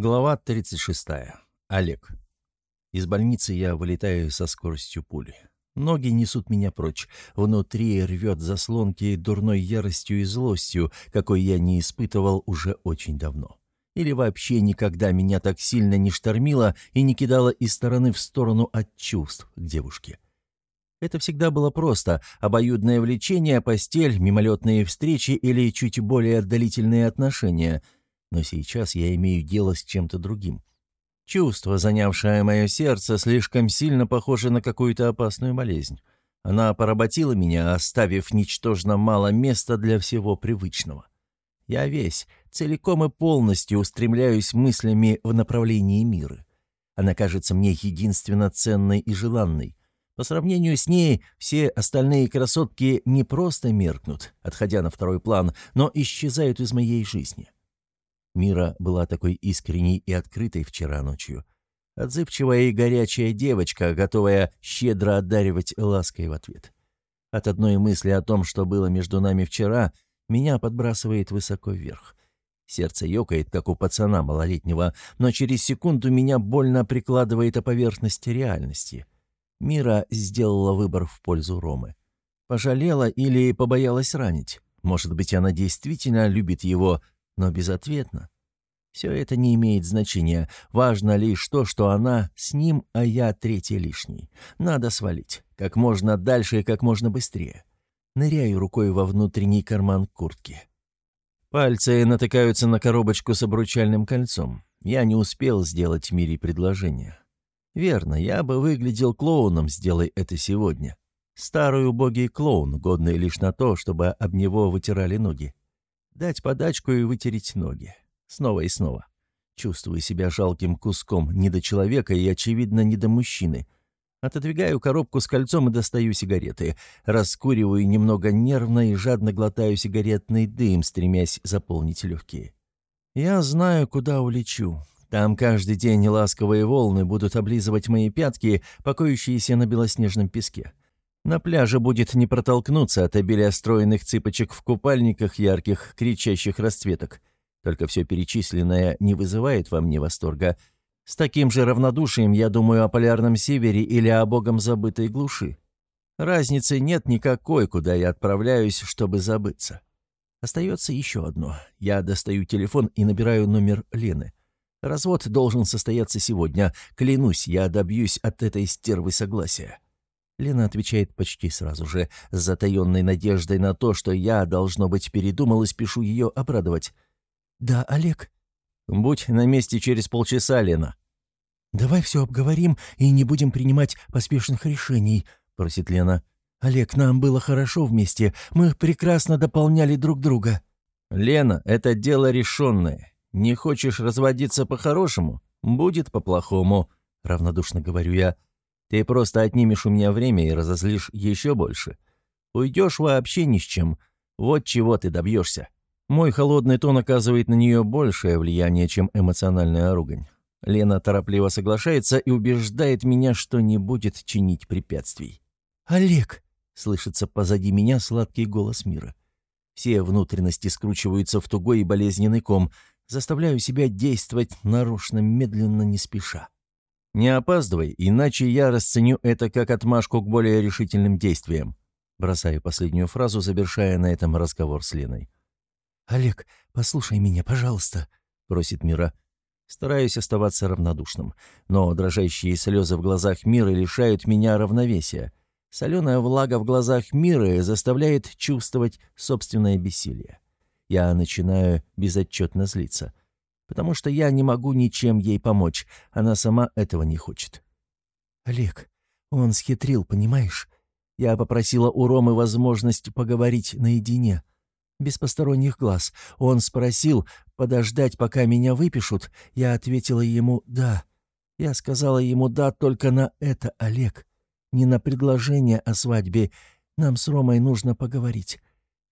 Глава 36. Олег. Из больницы я вылетаю со скоростью пули. Ноги несут меня прочь. Внутри рвет заслонки дурной яростью и злостью, какой я не испытывал уже очень давно. Или вообще никогда меня так сильно не штормило и не кидало из стороны в сторону от чувств к девушке. Это всегда было просто. Обоюдное влечение, постель, мимолетные встречи или чуть более отдалительные отношения — но сейчас я имею дело с чем-то другим. Чувство, занявшее мое сердце, слишком сильно похоже на какую-то опасную болезнь. Она поработила меня, оставив ничтожно мало места для всего привычного. Я весь, целиком и полностью устремляюсь мыслями в направлении мира. Она кажется мне единственно ценной и желанной. По сравнению с ней все остальные красотки не просто меркнут, отходя на второй план, но исчезают из моей жизни. Мира была такой искренней и открытой вчера ночью. Отзывчивая и горячая девочка, готовая щедро одаривать лаской в ответ. От одной мысли о том, что было между нами вчера, меня подбрасывает высоко вверх. Сердце ёкает, как у пацана малолетнего, но через секунду меня больно прикладывает о поверхности реальности. Мира сделала выбор в пользу Ромы. Пожалела или побоялась ранить. Может быть, она действительно любит его, но безответно. Все это не имеет значения. Важно лишь то, что она с ним, а я третий лишний. Надо свалить. Как можно дальше и как можно быстрее. Ныряю рукой во внутренний карман куртки. Пальцы натыкаются на коробочку с обручальным кольцом. Я не успел сделать Мире предложение. Верно, я бы выглядел клоуном, сделай это сегодня. Старый убогий клоун, годный лишь на то, чтобы об него вытирали ноги. Дать подачку и вытереть ноги. Снова и снова. Чувствую себя жалким куском не до человека и, очевидно, не до мужчины. Отодвигаю коробку с кольцом и достаю сигареты. Раскуриваю немного нервно и жадно глотаю сигаретный дым, стремясь заполнить легкие. Я знаю, куда улечу. Там каждый день ласковые волны будут облизывать мои пятки, покоящиеся на белоснежном песке. На пляже будет не протолкнуться от обилия стройных цыпочек в купальниках ярких, кричащих расцветок. Только все перечисленное не вызывает во мне восторга. С таким же равнодушием я думаю о полярном севере или о богом забытой глуши. Разницы нет никакой, куда я отправляюсь, чтобы забыться. Остается еще одно. Я достаю телефон и набираю номер Лены. Развод должен состояться сегодня. Клянусь, я добьюсь от этой стервы согласия. Лена отвечает почти сразу же, с затаенной надеждой на то, что я, должно быть, передумал и спешу ее обрадовать. «Да, Олег?» «Будь на месте через полчаса, Лена». «Давай все обговорим и не будем принимать поспешных решений», — просит Лена. «Олег, нам было хорошо вместе. Мы прекрасно дополняли друг друга». «Лена, это дело решенное. Не хочешь разводиться по-хорошему? Будет по-плохому», — равнодушно говорю я. Ты просто отнимешь у меня время и разозлишь еще больше. Уйдешь вообще ни с чем. Вот чего ты добьешься. Мой холодный тон оказывает на нее большее влияние, чем эмоциональная ругань. Лена торопливо соглашается и убеждает меня, что не будет чинить препятствий. «Олег!» — слышится позади меня сладкий голос мира. Все внутренности скручиваются в тугой и болезненный ком. Заставляю себя действовать нарочно, медленно, не спеша. «Не опаздывай, иначе я расценю это как отмашку к более решительным действиям», бросаю последнюю фразу, завершая на этом разговор с Леной. «Олег, послушай меня, пожалуйста», — просит Мира. Стараюсь оставаться равнодушным, но дрожащие слезы в глазах Миры лишают меня равновесия. Соленая влага в глазах Миры заставляет чувствовать собственное бессилие. Я начинаю безотчетно злиться потому что я не могу ничем ей помочь. Она сама этого не хочет. Олег, он схитрил, понимаешь? Я попросила у Ромы возможность поговорить наедине. Без посторонних глаз. Он спросил, подождать, пока меня выпишут. Я ответила ему «да». Я сказала ему «да» только на это, Олег. Не на предложение о свадьбе. Нам с Ромой нужно поговорить.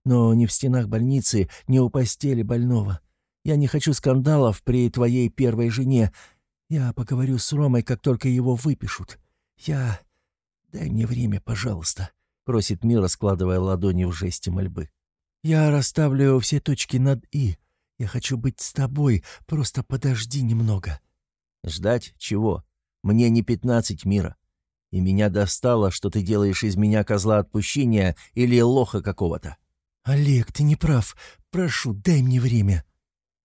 Но не в стенах больницы, не у постели больного. Я не хочу скандалов при твоей первой жене. Я поговорю с Ромой, как только его выпишут. Я... Дай мне время, пожалуйста», — просит Мира, складывая ладони в жесте мольбы. «Я расставлю все точки над «и». Я хочу быть с тобой, просто подожди немного». «Ждать чего? Мне не пятнадцать мира. И меня достало, что ты делаешь из меня козла отпущения или лоха какого-то». «Олег, ты не прав. Прошу, дай мне время».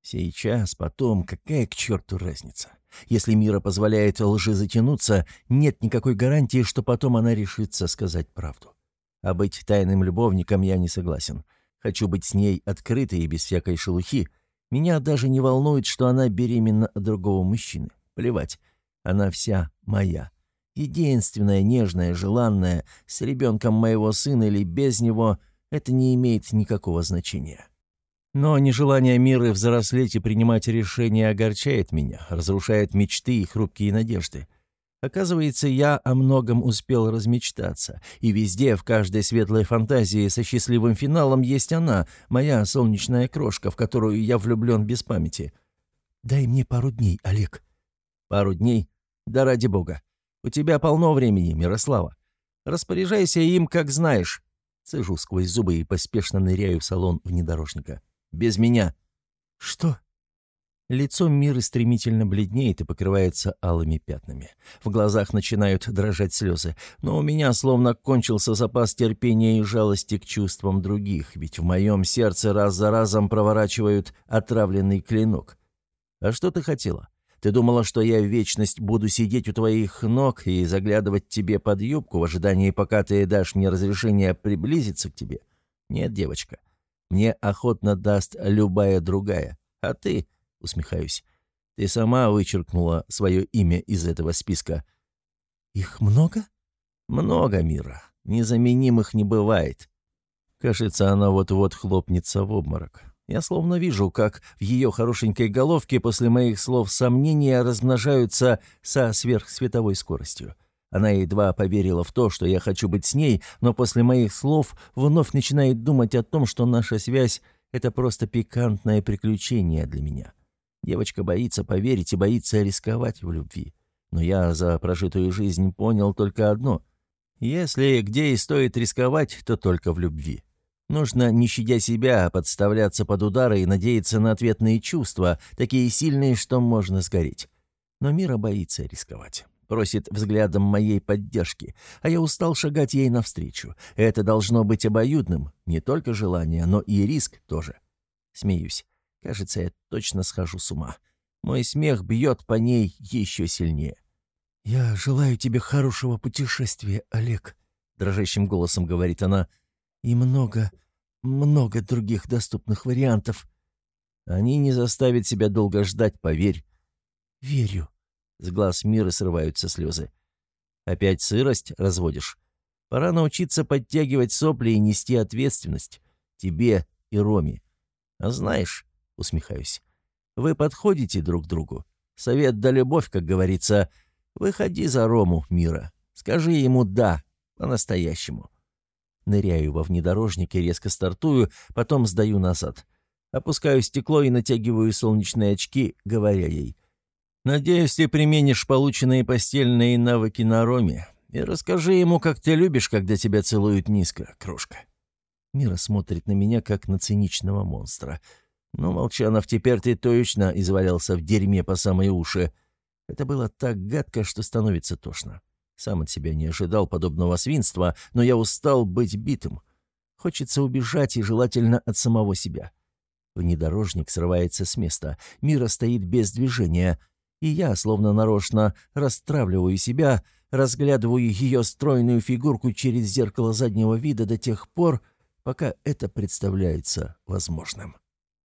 «Сейчас, потом, какая к черту разница? Если мира позволяет лжи затянуться, нет никакой гарантии, что потом она решится сказать правду. А быть тайным любовником я не согласен. Хочу быть с ней открытой и без всякой шелухи. Меня даже не волнует, что она беременна от другого мужчины. Плевать. Она вся моя. Единственная, нежная, желанная, с ребенком моего сына или без него, это не имеет никакого значения. Но нежелание мира взрослеть и принимать решения огорчает меня, разрушает мечты и хрупкие надежды. Оказывается, я о многом успел размечтаться, и везде, в каждой светлой фантазии со счастливым финалом есть она, моя солнечная крошка, в которую я влюблен без памяти. «Дай мне пару дней, Олег». «Пару дней? Да ради бога. У тебя полно времени, Мирослава. Распоряжайся им, как знаешь». Цежу сквозь зубы и поспешно ныряю в салон внедорожника. «Без меня». «Что?» Лицо Миры стремительно бледнеет и покрывается алыми пятнами. В глазах начинают дрожать слезы, но у меня словно кончился запас терпения и жалости к чувствам других, ведь в моем сердце раз за разом проворачивают отравленный клинок. А что ты хотела? Ты думала, что я в вечность буду сидеть у твоих ног и заглядывать тебе под юбку в ожидании, пока ты дашь мне разрешение приблизиться к тебе? Нет, девочка, мне охотно даст любая другая, а ты усмехаюсь. «Ты сама вычеркнула свое имя из этого списка». «Их много?» «Много, Мира. Незаменимых не бывает». Кажется, она вот-вот хлопнется в обморок. Я словно вижу, как в ее хорошенькой головке после моих слов сомнения размножаются со сверхсветовой скоростью. Она едва поверила в то, что я хочу быть с ней, но после моих слов вновь начинает думать о том, что наша связь — это просто пикантное приключение для меня. Девочка боится поверить и боится рисковать в любви. Но я за прожитую жизнь понял только одно. Если где и стоит рисковать, то только в любви. Нужно, не щадя себя, подставляться под удары и надеяться на ответные чувства, такие сильные, что можно сгореть. Но Мира боится рисковать. Просит взглядом моей поддержки, а я устал шагать ей навстречу. Это должно быть обоюдным, не только желание, но и риск тоже. Смеюсь. Кажется, я точно схожу с ума. Мой смех бьет по ней еще сильнее. «Я желаю тебе хорошего путешествия, Олег», — дрожащим голосом говорит она. «И много, много других доступных вариантов». «Они не заставят себя долго ждать, поверь». «Верю». С глаз мира срываются слезы. «Опять сырость разводишь? Пора научиться подтягивать сопли и нести ответственность. Тебе и Роме. А знаешь, усмехаюсь. «Вы подходите друг другу. Совет да любовь, как говорится. Выходи за Рому, Мира. Скажи ему «да», по-настоящему». Ныряю во внедорожник и резко стартую, потом сдаю назад. Опускаю стекло и натягиваю солнечные очки, говоря ей. «Надеюсь, ты применишь полученные постельные навыки на Роме и расскажи ему, как ты любишь, когда тебя целуют низко, крошка». Мира смотрит на меня, как на циничного монстра — ну, Молчанов, теперь ты точно извалялся в дерьме по самые уши. Это было так гадко, что становится тошно. Сам от себя не ожидал подобного свинства, но я устал быть битым. Хочется убежать и желательно от самого себя. Внедорожник срывается с места, Мира стоит без движения, и я, словно нарочно, расстравливаю себя, разглядываю ее стройную фигурку через зеркало заднего вида до тех пор, пока это представляется возможным.